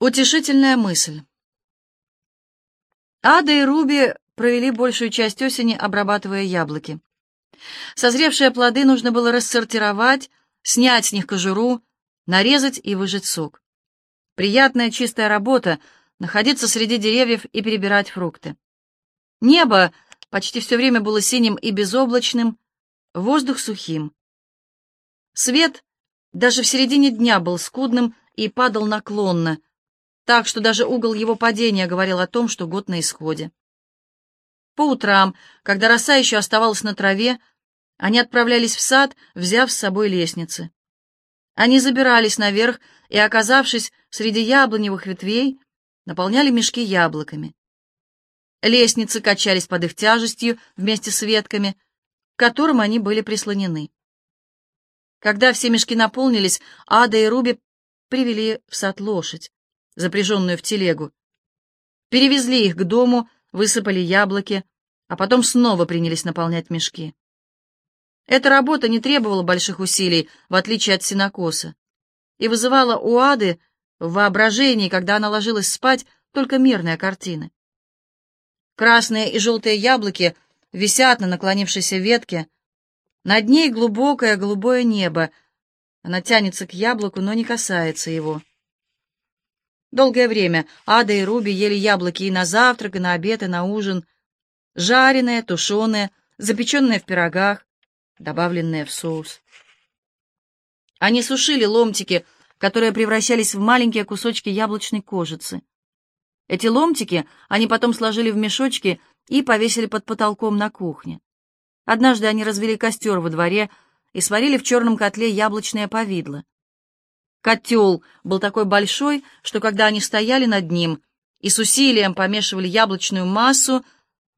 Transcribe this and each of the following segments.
Утешительная мысль. Ада и Руби провели большую часть осени, обрабатывая яблоки. Созревшие плоды нужно было рассортировать, снять с них кожуру, нарезать и выжать сок. Приятная чистая работа — находиться среди деревьев и перебирать фрукты. Небо почти все время было синим и безоблачным, воздух сухим. Свет даже в середине дня был скудным и падал наклонно, так что даже угол его падения говорил о том, что год на исходе. По утрам, когда роса еще оставалась на траве, они отправлялись в сад, взяв с собой лестницы. Они забирались наверх и, оказавшись среди яблоневых ветвей, наполняли мешки яблоками. Лестницы качались под их тяжестью вместе с ветками, к которым они были прислонены. Когда все мешки наполнились, Ада и Руби привели в сад лошадь запряженную в телегу. Перевезли их к дому, высыпали яблоки, а потом снова принялись наполнять мешки. Эта работа не требовала больших усилий, в отличие от синокоса, и вызывала у Ады в воображении, когда она ложилась спать, только мирные картины. Красные и желтые яблоки висят на наклонившейся ветке, над ней глубокое голубое небо. Она тянется к яблоку, но не касается его. Долгое время Ада и Руби ели яблоки и на завтрак, и на обед, и на ужин. Жареные, тушеные, запеченные в пирогах, добавленные в соус. Они сушили ломтики, которые превращались в маленькие кусочки яблочной кожицы. Эти ломтики они потом сложили в мешочки и повесили под потолком на кухне. Однажды они развели костер во дворе и сварили в черном котле яблочное повидло. Котел был такой большой, что когда они стояли над ним и с усилием помешивали яблочную массу,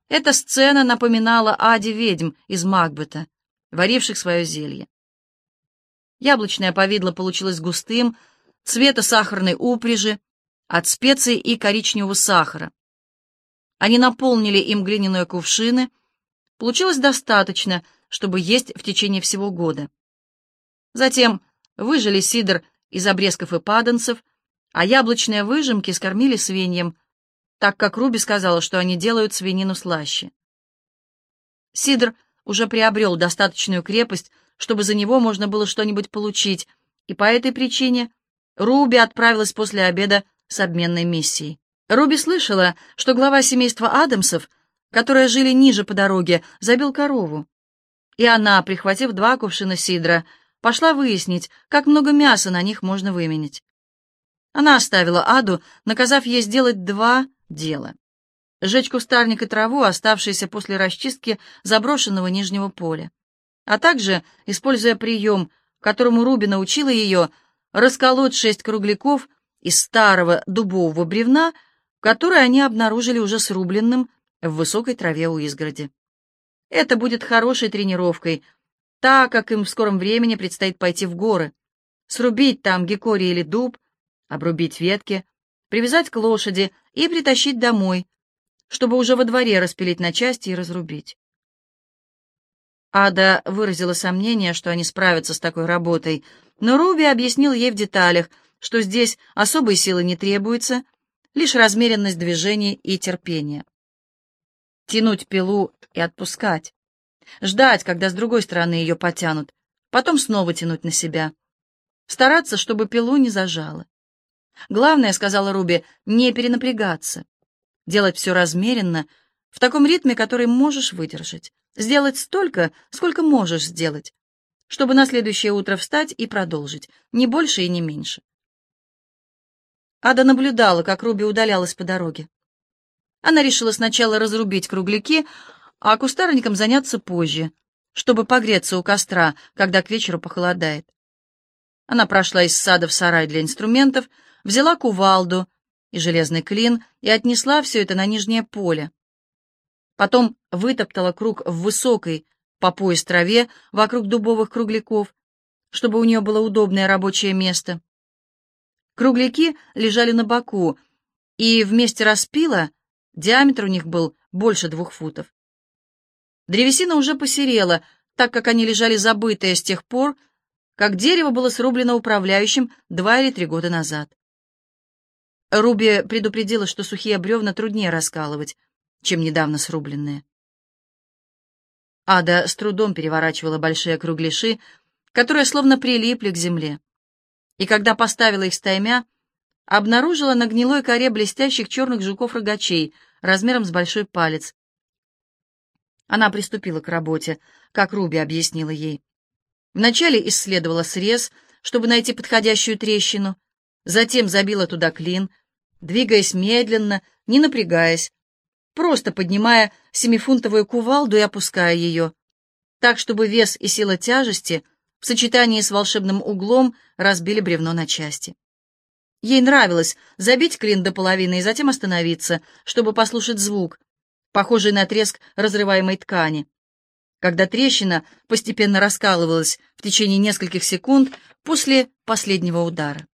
эта сцена напоминала Аде ведьм из Макбета, варивших свое зелье. Яблочное повидло получилось густым, цвета сахарной упряжи, от специй и коричневого сахара. Они наполнили им глиняные кувшины. Получилось достаточно, чтобы есть в течение всего года. Затем выжили сидр из обрезков и паданцев, а яблочные выжимки скормили свиньям, так как Руби сказала, что они делают свинину слаще. Сидр уже приобрел достаточную крепость, чтобы за него можно было что-нибудь получить, и по этой причине Руби отправилась после обеда с обменной миссией. Руби слышала, что глава семейства Адамсов, которые жили ниже по дороге, забил корову. И она, прихватив два кувшина сидра, пошла выяснить, как много мяса на них можно выменить. Она оставила Аду, наказав ей сделать два дела. Сжечь кустарник и траву, оставшиеся после расчистки заброшенного нижнего поля. А также, используя прием, которому Руби научила ее, расколоть шесть кругляков из старого дубового бревна, которое они обнаружили уже срубленным в высокой траве у изгороди. Это будет хорошей тренировкой — так как им в скором времени предстоит пойти в горы, срубить там гекорий или дуб, обрубить ветки, привязать к лошади и притащить домой, чтобы уже во дворе распилить на части и разрубить. Ада выразила сомнение, что они справятся с такой работой, но Руби объяснил ей в деталях, что здесь особой силы не требуется, лишь размеренность движений и терпение. Тянуть пилу и отпускать ждать, когда с другой стороны ее потянут, потом снова тянуть на себя. Стараться, чтобы пилу не зажало. Главное, сказала Руби, не перенапрягаться. Делать все размеренно, в таком ритме, который можешь выдержать. Сделать столько, сколько можешь сделать, чтобы на следующее утро встать и продолжить, не больше и не меньше. Ада наблюдала, как Руби удалялась по дороге. Она решила сначала разрубить кругляки, а кустарником заняться позже, чтобы погреться у костра, когда к вечеру похолодает. Она прошла из сада в сарай для инструментов, взяла кувалду и железный клин и отнесла все это на нижнее поле. Потом вытоптала круг в высокой, по пояс траве, вокруг дубовых кругляков, чтобы у нее было удобное рабочее место. Кругляки лежали на боку, и вместе распила диаметр у них был больше двух футов. Древесина уже посерела, так как они лежали забытые с тех пор, как дерево было срублено управляющим два или три года назад. Руби предупредила, что сухие бревна труднее раскалывать, чем недавно срубленные. Ада с трудом переворачивала большие кругляши, которые словно прилипли к земле. И когда поставила их стаймя, обнаружила на гнилой коре блестящих черных жуков-рогачей размером с большой палец. Она приступила к работе, как Руби объяснила ей. Вначале исследовала срез, чтобы найти подходящую трещину, затем забила туда клин, двигаясь медленно, не напрягаясь, просто поднимая семифунтовую кувалду и опуская ее, так, чтобы вес и сила тяжести в сочетании с волшебным углом разбили бревно на части. Ей нравилось забить клин до половины и затем остановиться, чтобы послушать звук, похожий на треск разрываемой ткани. Когда трещина постепенно раскалывалась в течение нескольких секунд после последнего удара.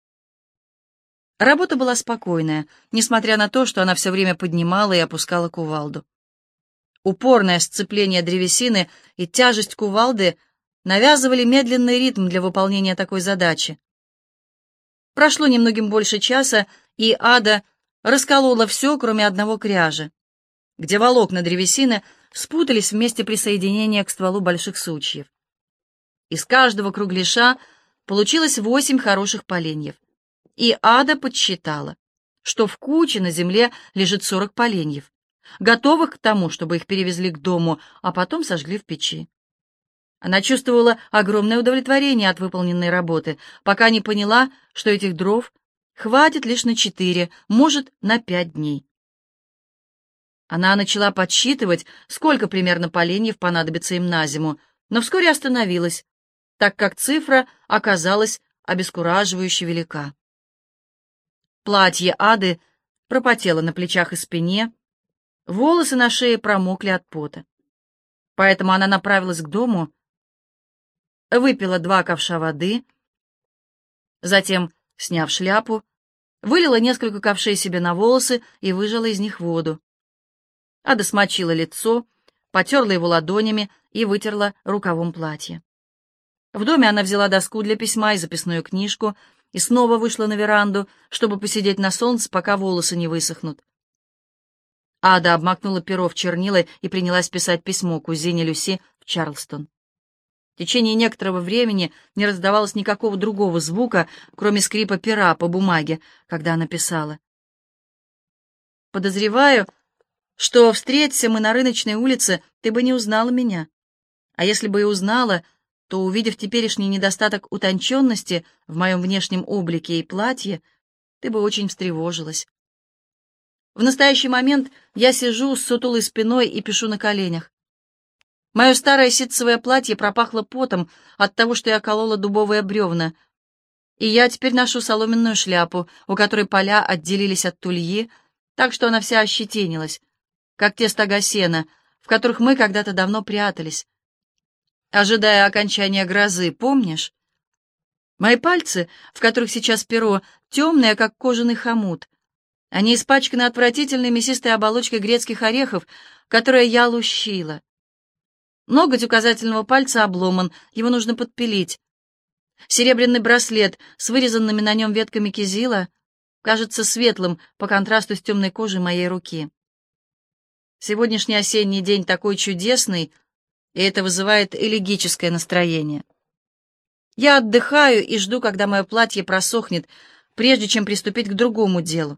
Работа была спокойная, несмотря на то, что она все время поднимала и опускала кувалду. Упорное сцепление древесины и тяжесть кувалды навязывали медленный ритм для выполнения такой задачи. Прошло немногим больше часа, и Ада расколола все, кроме одного кряжа, где волокна древесины спутались вместе присоединения к стволу больших сучьев. Из каждого кругляша получилось восемь хороших поленьев и Ада подсчитала, что в куче на земле лежит сорок поленьев, готовых к тому, чтобы их перевезли к дому, а потом сожгли в печи. Она чувствовала огромное удовлетворение от выполненной работы, пока не поняла, что этих дров хватит лишь на четыре, может, на пять дней. Она начала подсчитывать, сколько примерно поленьев понадобится им на зиму, но вскоре остановилась, так как цифра оказалась обескураживающе велика. Платье Ады пропотело на плечах и спине, волосы на шее промокли от пота. Поэтому она направилась к дому, выпила два ковша воды, затем, сняв шляпу, вылила несколько ковшей себе на волосы и выжала из них воду. Ада смочила лицо, потерла его ладонями и вытерла рукавом платья. В доме она взяла доску для письма и записную книжку, и снова вышла на веранду, чтобы посидеть на солнце, пока волосы не высохнут. Ада обмакнула перо в чернила и принялась писать письмо кузине Люси в Чарлстон. В течение некоторого времени не раздавалось никакого другого звука, кроме скрипа пера по бумаге, когда она писала. «Подозреваю, что, встреться мы на рыночной улице, ты бы не узнала меня. А если бы и узнала, то, увидев теперешний недостаток утонченности в моем внешнем облике и платье, ты бы очень встревожилась. В настоящий момент я сижу с сутулой спиной и пишу на коленях. Мое старое ситцевое платье пропахло потом от того, что я колола дубовые бревна, и я теперь ношу соломенную шляпу, у которой поля отделились от тульи, так что она вся ощетинилась, как те стога сена, в которых мы когда-то давно прятались, ожидая окончания грозы, помнишь? Мои пальцы, в которых сейчас перо, темные, как кожаный хомут. Они испачканы отвратительной мясистой оболочкой грецких орехов, которые я лущила. Ноготь указательного пальца обломан, его нужно подпилить. Серебряный браслет с вырезанными на нем ветками кизила кажется светлым по контрасту с темной кожей моей руки. Сегодняшний осенний день такой чудесный — и это вызывает элегическое настроение. Я отдыхаю и жду, когда мое платье просохнет, прежде чем приступить к другому делу.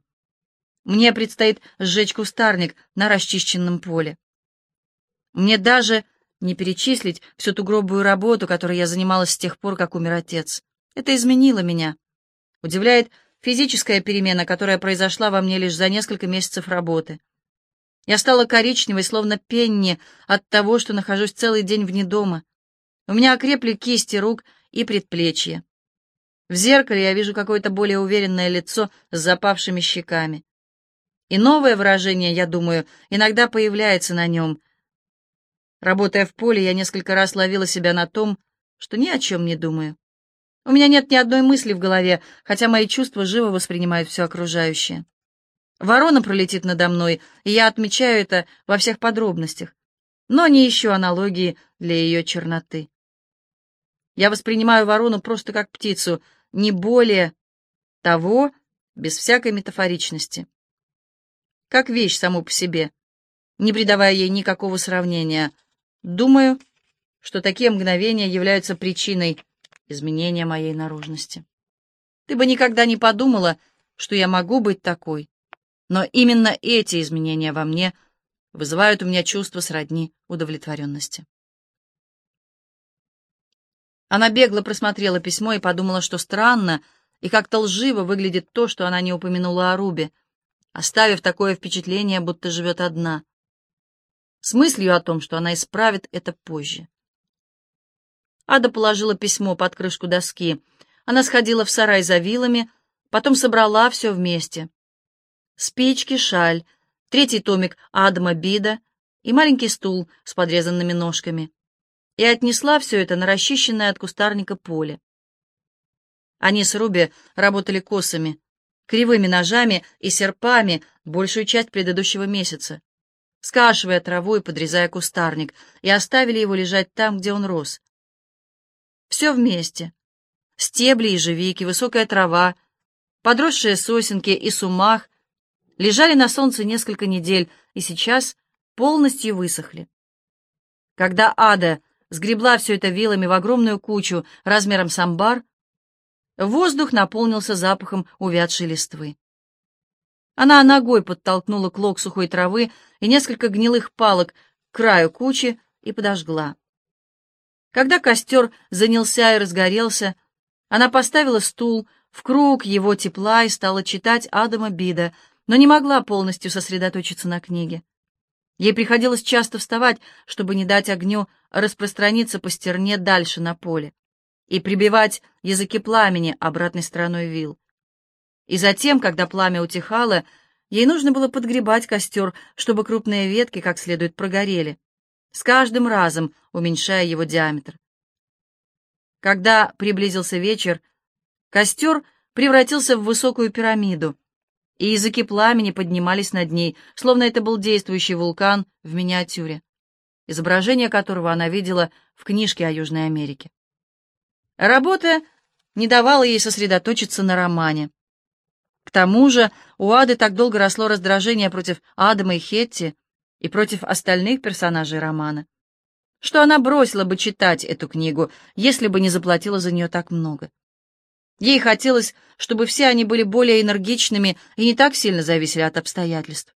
Мне предстоит сжечь кустарник на расчищенном поле. Мне даже не перечислить всю ту гробую работу, которой я занималась с тех пор, как умер отец. Это изменило меня. Удивляет физическая перемена, которая произошла во мне лишь за несколько месяцев работы. Я стала коричневой, словно пенни, от того, что нахожусь целый день вне дома. У меня окрепли кисти рук и предплечья. В зеркале я вижу какое-то более уверенное лицо с запавшими щеками. И новое выражение, я думаю, иногда появляется на нем. Работая в поле, я несколько раз ловила себя на том, что ни о чем не думаю. У меня нет ни одной мысли в голове, хотя мои чувства живо воспринимают все окружающее. Ворона пролетит надо мной, и я отмечаю это во всех подробностях, но не ищу аналогии для ее черноты. Я воспринимаю ворону просто как птицу, не более того, без всякой метафоричности. Как вещь саму по себе, не придавая ей никакого сравнения. Думаю, что такие мгновения являются причиной изменения моей наружности. Ты бы никогда не подумала, что я могу быть такой, но именно эти изменения во мне вызывают у меня чувство сродни удовлетворенности. Она бегло просмотрела письмо и подумала, что странно и как-то лживо выглядит то, что она не упомянула о Рубе, оставив такое впечатление, будто живет одна, с мыслью о том, что она исправит это позже. Ада положила письмо под крышку доски. Она сходила в сарай за вилами, потом собрала все вместе. Спички, шаль, третий томик Адама Бида и маленький стул с подрезанными ножками и отнесла все это на расчищенное от кустарника поле. Они с Руби работали косами, кривыми ножами и серпами большую часть предыдущего месяца, скашивая траву и подрезая кустарник, и оставили его лежать там, где он рос. Все вместе. Стебли ежевики, высокая трава, подросшие сосенки и сумах лежали на солнце несколько недель и сейчас полностью высохли. Когда Ада сгребла все это вилами в огромную кучу размером с амбар, воздух наполнился запахом увядшей листвы. Она ногой подтолкнула клок сухой травы и несколько гнилых палок к краю кучи и подожгла. Когда костер занялся и разгорелся, она поставила стул в круг его тепла и стала читать Адама Бида, но не могла полностью сосредоточиться на книге. Ей приходилось часто вставать, чтобы не дать огню распространиться по стерне дальше на поле и прибивать языки пламени обратной стороной вил. И затем, когда пламя утихало, ей нужно было подгребать костер, чтобы крупные ветки как следует прогорели, с каждым разом уменьшая его диаметр. Когда приблизился вечер, костер превратился в высокую пирамиду, и языки пламени поднимались над ней, словно это был действующий вулкан в миниатюре, изображение которого она видела в книжке о Южной Америке. Работа не давала ей сосредоточиться на романе. К тому же у Ады так долго росло раздражение против Адама и Хетти и против остальных персонажей романа, что она бросила бы читать эту книгу, если бы не заплатила за нее так много. Ей хотелось, чтобы все они были более энергичными и не так сильно зависели от обстоятельств.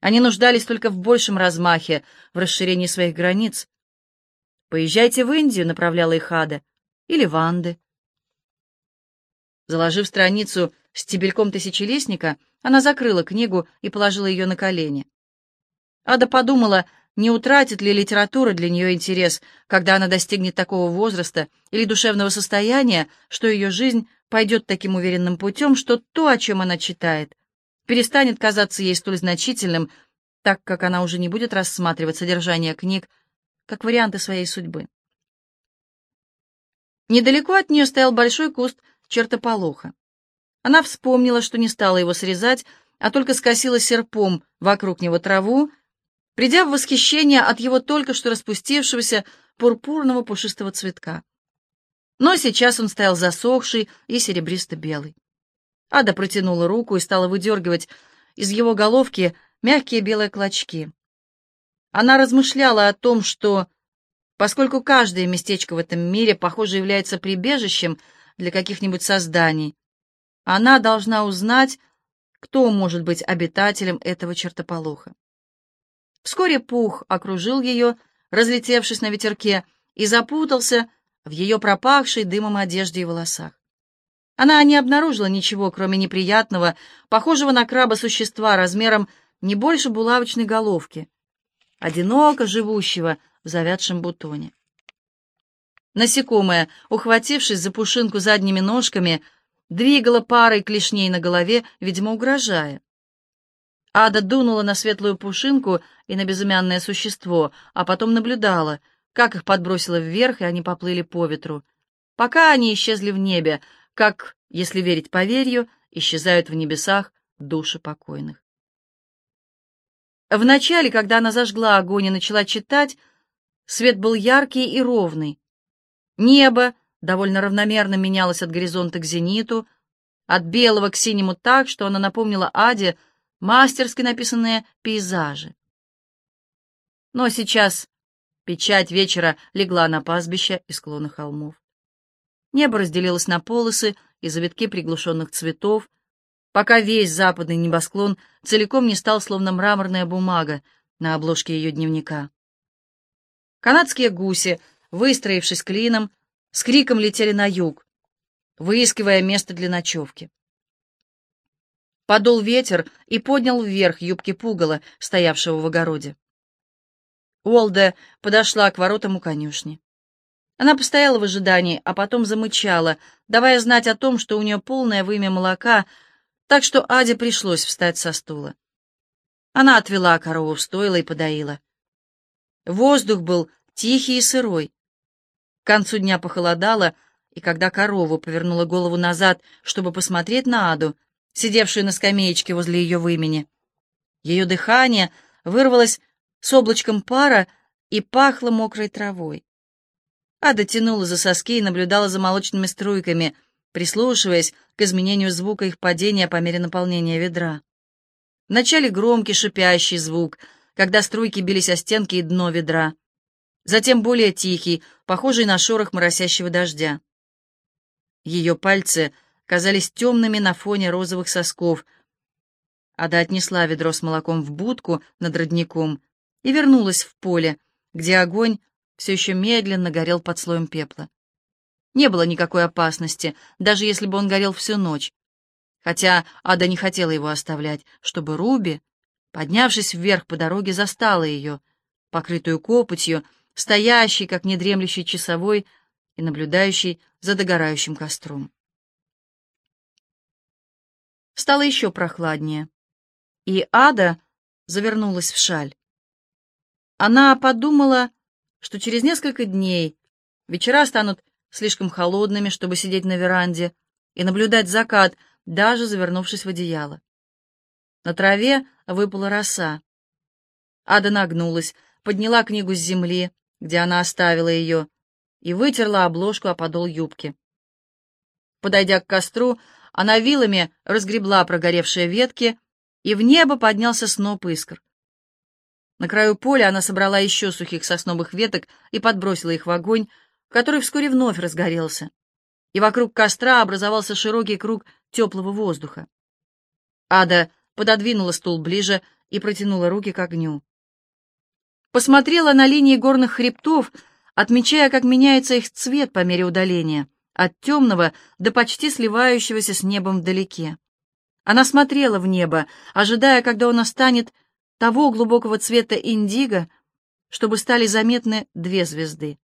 Они нуждались только в большем размахе, в расширении своих границ. «Поезжайте в Индию», — направляла их Ада, — «или в Анды». Заложив страницу стебельком тысячелистника, она закрыла книгу и положила ее на колени. Ада подумала, не утратит ли литература для нее интерес, когда она достигнет такого возраста или душевного состояния, что ее жизнь пойдет таким уверенным путем, что то, о чем она читает, перестанет казаться ей столь значительным, так как она уже не будет рассматривать содержание книг как варианты своей судьбы. Недалеко от нее стоял большой куст чертополоха. Она вспомнила, что не стала его срезать, а только скосила серпом вокруг него траву, придя в восхищение от его только что распустившегося пурпурного пушистого цветка. Но сейчас он стоял засохший и серебристо-белый. Ада протянула руку и стала выдергивать из его головки мягкие белые клочки. Она размышляла о том, что, поскольку каждое местечко в этом мире, похоже, является прибежищем для каких-нибудь созданий, она должна узнать, кто может быть обитателем этого чертополоха. Вскоре пух окружил ее, разлетевшись на ветерке, и запутался в ее пропахшей дымом одежде и волосах. Она не обнаружила ничего, кроме неприятного, похожего на краба существа размером не больше булавочной головки, одиноко живущего в завядшем бутоне. Насекомое, ухватившись за пушинку задними ножками, двигало парой клешней на голове, видимо, угрожая. Ада дунула на светлую пушинку и на безымянное существо, а потом наблюдала, как их подбросило вверх, и они поплыли по ветру, пока они исчезли в небе, как, если верить поверью, исчезают в небесах души покойных. Вначале, когда она зажгла огонь и начала читать, свет был яркий и ровный. Небо довольно равномерно менялось от горизонта к зениту, от белого к синему так, что она напомнила Аде мастерски написанные пейзажи. Но сейчас печать вечера легла на пастбище и склоны холмов. Небо разделилось на полосы и завитки приглушенных цветов, пока весь западный небосклон целиком не стал словно мраморная бумага на обложке ее дневника. Канадские гуси, выстроившись клином, с криком летели на юг, выискивая место для ночевки. Подул ветер и поднял вверх юбки пугала, стоявшего в огороде. Уолде подошла к воротам у конюшни. Она постояла в ожидании, а потом замычала, давая знать о том, что у нее полное вымя молока, так что Аде пришлось встать со стула. Она отвела корову в стойло и подоила. Воздух был тихий и сырой. К концу дня похолодало, и когда корова повернула голову назад, чтобы посмотреть на Аду, сидевшую на скамеечке возле ее вымени, ее дыхание вырвалось с облачком пара и пахло мокрой травой. Ада тянула за соски и наблюдала за молочными струйками, прислушиваясь к изменению звука их падения по мере наполнения ведра. Вначале громкий шипящий звук, когда струйки бились о стенки и дно ведра. Затем более тихий, похожий на шорох моросящего дождя. Ее пальцы казались темными на фоне розовых сосков. Ада отнесла ведро с молоком в будку над родником и вернулась в поле, где огонь все еще медленно горел под слоем пепла. Не было никакой опасности, даже если бы он горел всю ночь. Хотя Ада не хотела его оставлять, чтобы Руби, поднявшись вверх по дороге, застала ее, покрытую копотью, стоящей, как недремлющий часовой, и наблюдающий за догорающим костром. Стало еще прохладнее, и Ада завернулась в шаль. Она подумала, что через несколько дней вечера станут слишком холодными, чтобы сидеть на веранде и наблюдать закат, даже завернувшись в одеяло. На траве выпала роса. Ада нагнулась, подняла книгу с земли, где она оставила ее, и вытерла обложку о подол юбки. Подойдя к костру, она вилами разгребла прогоревшие ветки, и в небо поднялся сноп искр. На краю поля она собрала еще сухих сосновых веток и подбросила их в огонь, который вскоре вновь разгорелся, и вокруг костра образовался широкий круг теплого воздуха. Ада пододвинула стул ближе и протянула руки к огню. Посмотрела на линии горных хребтов, отмечая, как меняется их цвет по мере удаления, от темного до почти сливающегося с небом вдалеке. Она смотрела в небо, ожидая, когда он станет того глубокого цвета индиго, чтобы стали заметны две звезды.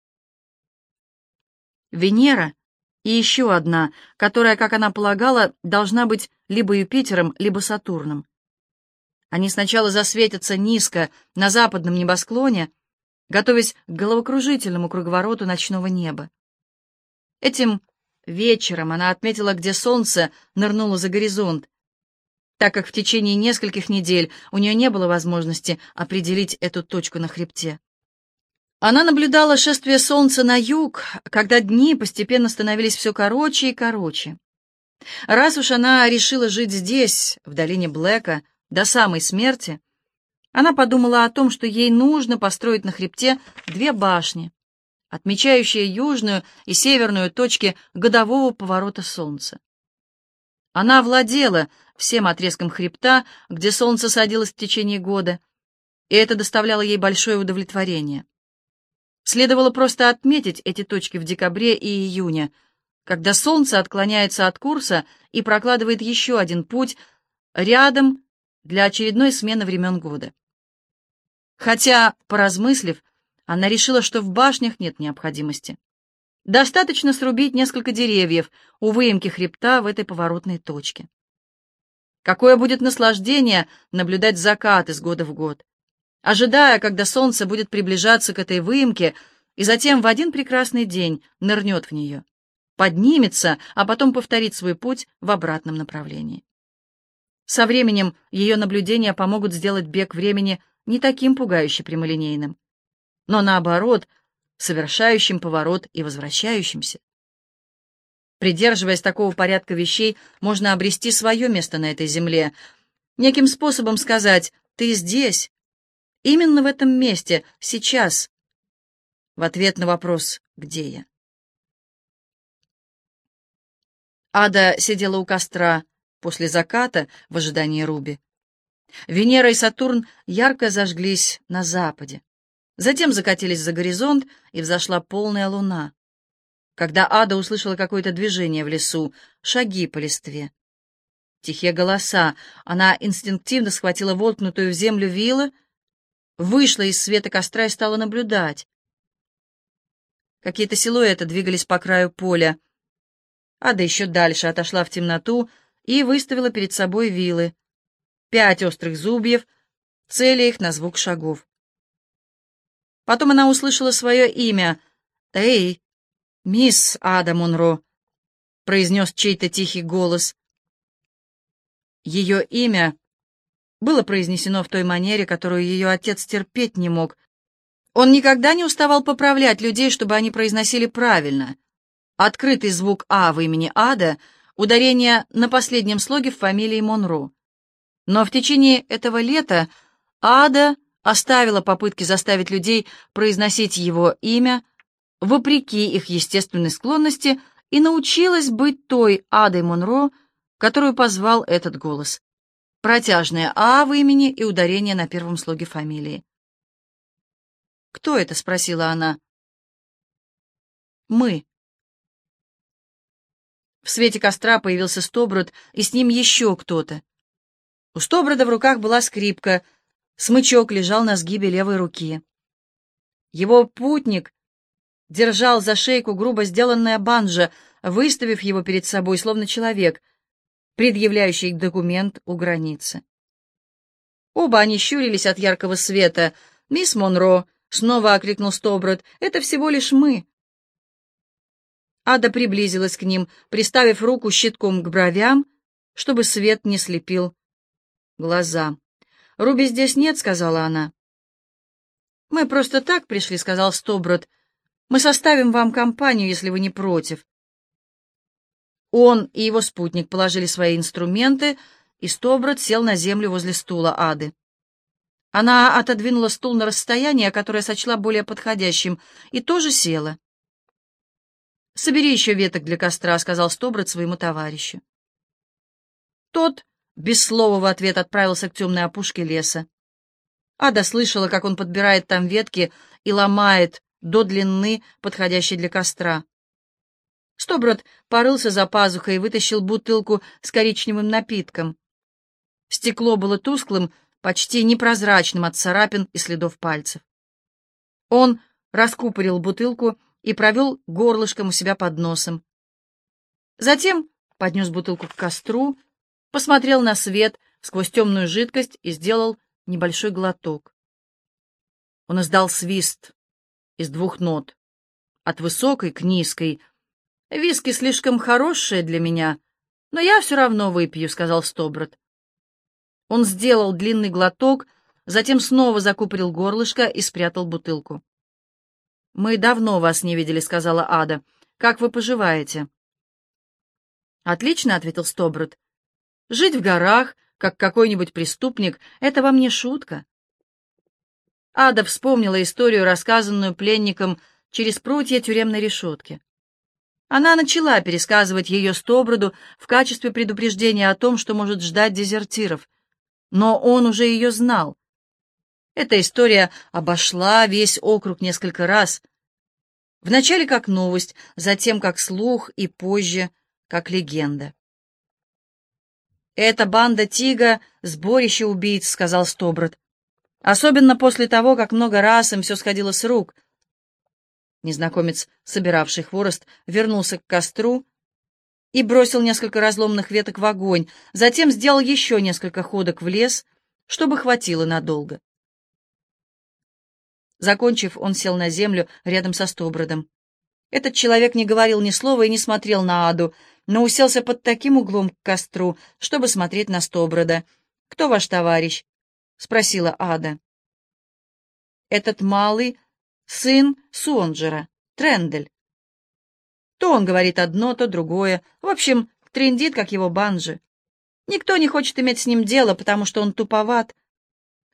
Венера и еще одна, которая, как она полагала, должна быть либо Юпитером, либо Сатурном. Они сначала засветятся низко на западном небосклоне, готовясь к головокружительному круговороту ночного неба. Этим вечером она отметила, где солнце нырнуло за горизонт, так как в течение нескольких недель у нее не было возможности определить эту точку на хребте. Она наблюдала шествие солнца на юг, когда дни постепенно становились все короче и короче. Раз уж она решила жить здесь, в долине Блэка, до самой смерти, она подумала о том, что ей нужно построить на хребте две башни, отмечающие южную и северную точки годового поворота солнца. Она владела всем отрезком хребта, где солнце садилось в течение года, и это доставляло ей большое удовлетворение. Следовало просто отметить эти точки в декабре и июне, когда солнце отклоняется от курса и прокладывает еще один путь рядом для очередной смены времен года. Хотя, поразмыслив, она решила, что в башнях нет необходимости. Достаточно срубить несколько деревьев у выемки хребта в этой поворотной точке. Какое будет наслаждение наблюдать закат из года в год, ожидая, когда солнце будет приближаться к этой выемке и затем в один прекрасный день нырнет в нее, поднимется, а потом повторит свой путь в обратном направлении. Со временем ее наблюдения помогут сделать бег времени не таким пугающе прямолинейным, но наоборот — совершающим поворот и возвращающимся. Придерживаясь такого порядка вещей, можно обрести свое место на этой земле. Неким способом сказать «ты здесь», именно в этом месте, сейчас, в ответ на вопрос «где я?». Ада сидела у костра после заката в ожидании Руби. Венера и Сатурн ярко зажглись на западе. Затем закатились за горизонт, и взошла полная луна когда Ада услышала какое-то движение в лесу, шаги по листве. Тихие голоса. Она инстинктивно схватила воткнутую в землю вилы, вышла из света костра и стала наблюдать. Какие-то силуэты двигались по краю поля. Ада еще дальше отошла в темноту и выставила перед собой вилы. Пять острых зубьев, цели их на звук шагов. Потом она услышала свое имя. «Эй, «Мисс Ада Монро», — произнес чей-то тихий голос. Ее имя было произнесено в той манере, которую ее отец терпеть не мог. Он никогда не уставал поправлять людей, чтобы они произносили правильно. Открытый звук «А» в имени Ада — ударение на последнем слоге в фамилии Монро. Но в течение этого лета Ада оставила попытки заставить людей произносить его имя — вопреки их естественной склонности, и научилась быть той Адой Монро, которую позвал этот голос. Протяжное «А» в имени и ударение на первом слоге фамилии. «Кто это?» — спросила она. «Мы». В свете костра появился Стоброд, и с ним еще кто-то. У Стоброда в руках была скрипка, смычок лежал на сгибе левой руки. Его путник держал за шейку грубо сделанное банджо, выставив его перед собой, словно человек, предъявляющий документ у границы. Оба они щурились от яркого света. «Мисс Монро!» — снова окликнул Стоброд. «Это всего лишь мы!» Ада приблизилась к ним, приставив руку щитком к бровям, чтобы свет не слепил глаза. «Руби здесь нет», — сказала она. «Мы просто так пришли», — сказал Стоброд. Мы составим вам компанию, если вы не против. Он и его спутник положили свои инструменты, и Стоброд сел на землю возле стула Ады. Она отодвинула стул на расстояние, которое сочла более подходящим, и тоже села. «Собери еще веток для костра», — сказал Стоброд своему товарищу. Тот без слова в ответ отправился к темной опушке леса. Ада слышала, как он подбирает там ветки и ломает до длины, подходящей для костра. Стоброд порылся за пазухой и вытащил бутылку с коричневым напитком. Стекло было тусклым, почти непрозрачным от царапин и следов пальцев. Он раскупорил бутылку и провел горлышком у себя под носом. Затем поднес бутылку к костру, посмотрел на свет сквозь темную жидкость и сделал небольшой глоток. Он издал свист, из двух нот, от высокой к низкой. «Виски слишком хорошие для меня, но я все равно выпью», — сказал Стоброд. Он сделал длинный глоток, затем снова закупорил горлышко и спрятал бутылку. «Мы давно вас не видели», — сказала Ада. «Как вы поживаете?» «Отлично», — ответил Стоброд. «Жить в горах, как какой-нибудь преступник, — это вам не шутка. Ада вспомнила историю, рассказанную пленником через прутья тюремной решетки. Она начала пересказывать ее Стоброду в качестве предупреждения о том, что может ждать дезертиров. Но он уже ее знал. Эта история обошла весь округ несколько раз. Вначале как новость, затем как слух и позже как легенда. «Это банда Тига — сборище убийц», — сказал Стоброд. Особенно после того, как много раз им все сходило с рук. Незнакомец, собиравший хворост, вернулся к костру и бросил несколько разломных веток в огонь, затем сделал еще несколько ходок в лес, чтобы хватило надолго. Закончив, он сел на землю рядом со Стобродом. Этот человек не говорил ни слова и не смотрел на Аду, но уселся под таким углом к костру, чтобы смотреть на Стоброда. «Кто ваш товарищ?» — спросила Ада. «Этот малый — сын Сонджера, Трендель». То он говорит одно, то другое. В общем, трендит, как его банджи. Никто не хочет иметь с ним дело, потому что он туповат.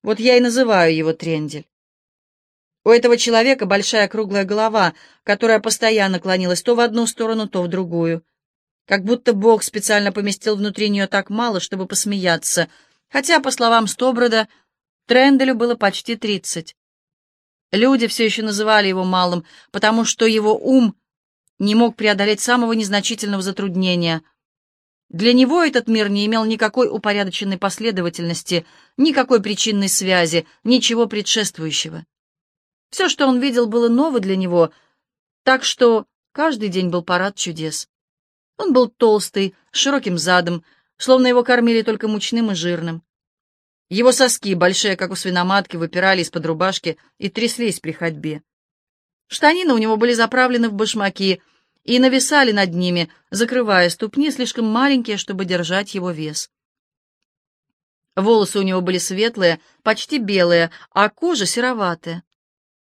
Вот я и называю его трендель. У этого человека большая круглая голова, которая постоянно клонилась то в одну сторону, то в другую. Как будто Бог специально поместил внутри нее так мало, чтобы посмеяться, хотя, по словам Стоброда, Тренделю было почти тридцать. Люди все еще называли его малым, потому что его ум не мог преодолеть самого незначительного затруднения. Для него этот мир не имел никакой упорядоченной последовательности, никакой причинной связи, ничего предшествующего. Все, что он видел, было ново для него, так что каждый день был парад чудес. Он был толстый, с широким задом, словно его кормили только мучным и жирным. Его соски, большие, как у свиноматки, выпирали из-под рубашки и тряслись при ходьбе. Штанины у него были заправлены в башмаки и нависали над ними, закрывая ступни, слишком маленькие, чтобы держать его вес. Волосы у него были светлые, почти белые, а кожа сероватая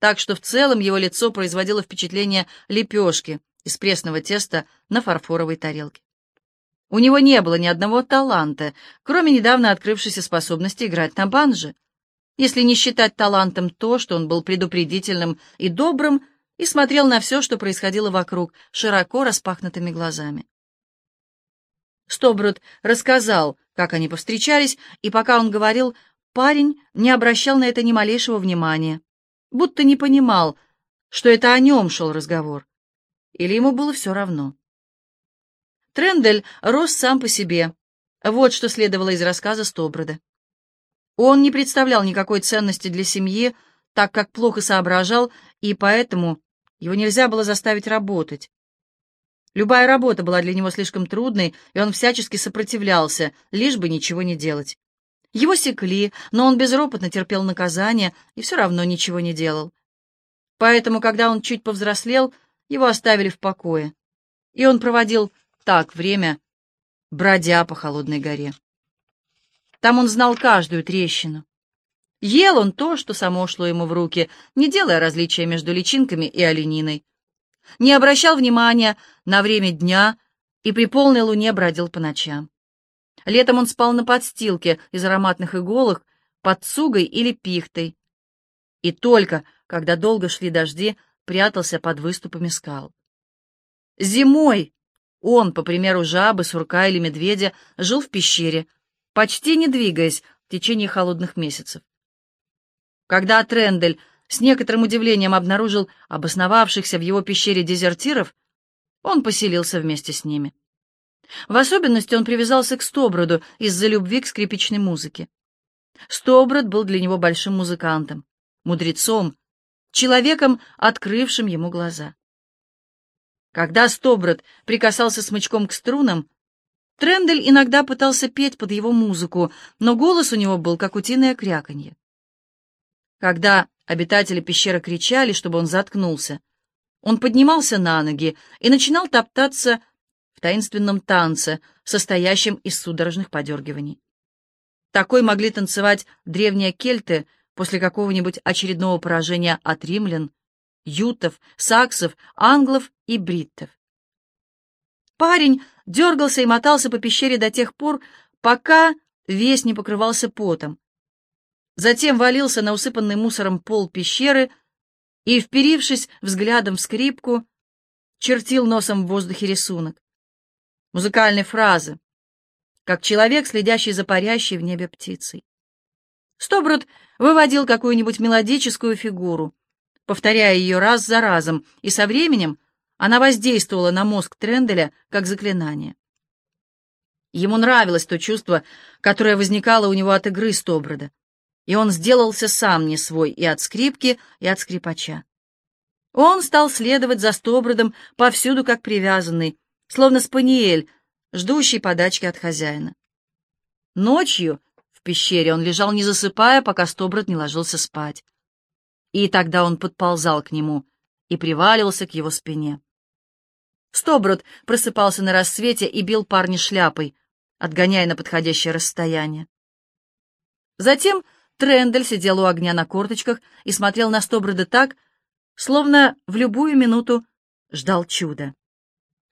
так что в целом его лицо производило впечатление лепешки из пресного теста на фарфоровой тарелке. У него не было ни одного таланта, кроме недавно открывшейся способности играть на банже, если не считать талантом то, что он был предупредительным и добрым и смотрел на все, что происходило вокруг, широко распахнутыми глазами. Стоброд рассказал, как они повстречались, и пока он говорил, парень не обращал на это ни малейшего внимания будто не понимал, что это о нем шел разговор, или ему было все равно. Трендель рос сам по себе. Вот что следовало из рассказа Стоброда. Он не представлял никакой ценности для семьи, так как плохо соображал, и поэтому его нельзя было заставить работать. Любая работа была для него слишком трудной, и он всячески сопротивлялся, лишь бы ничего не делать. Его секли, но он безропотно терпел наказание и все равно ничего не делал. Поэтому, когда он чуть повзрослел, его оставили в покое, и он проводил так время, бродя по холодной горе. Там он знал каждую трещину. Ел он то, что само шло ему в руки, не делая различия между личинками и олениной. Не обращал внимания на время дня и при полной луне бродил по ночам. Летом он спал на подстилке из ароматных иголок, под цугой или пихтой. И только, когда долго шли дожди, прятался под выступами скал. Зимой он, по примеру жабы, сурка или медведя, жил в пещере, почти не двигаясь в течение холодных месяцев. Когда Трендель с некоторым удивлением обнаружил обосновавшихся в его пещере дезертиров, он поселился вместе с ними. В особенности он привязался к Стоброду из-за любви к скрипичной музыке. Стоброд был для него большим музыкантом, мудрецом, человеком, открывшим ему глаза. Когда Стоброд прикасался смычком к струнам, Трендель иногда пытался петь под его музыку, но голос у него был как утиное кряканье. Когда обитатели пещеры кричали, чтобы он заткнулся, он поднимался на ноги и начинал топтаться таинственном танце, состоящем из судорожных подергиваний. Такой могли танцевать древние кельты после какого-нибудь очередного поражения от римлян, ютов, саксов, англов и бриттов. Парень дергался и мотался по пещере до тех пор, пока весь не покрывался потом. Затем валился на усыпанный мусором пол пещеры и, вперившись взглядом в скрипку, чертил носом в воздухе рисунок музыкальной фразы, как человек, следящий за парящей в небе птицей. Стоброд выводил какую-нибудь мелодическую фигуру, повторяя ее раз за разом, и со временем она воздействовала на мозг Тренделя как заклинание. Ему нравилось то чувство, которое возникало у него от игры Стоброда, и он сделался сам не свой и от скрипки, и от скрипача. Он стал следовать за Стобродом повсюду как привязанный, словно спаниель, ждущий подачки от хозяина. Ночью в пещере он лежал не засыпая, пока Стоброд не ложился спать. И тогда он подползал к нему и приваливался к его спине. Стоброд просыпался на рассвете и бил парня шляпой, отгоняя на подходящее расстояние. Затем Трендель сидел у огня на корточках и смотрел на Стоброда так, словно в любую минуту ждал чуда.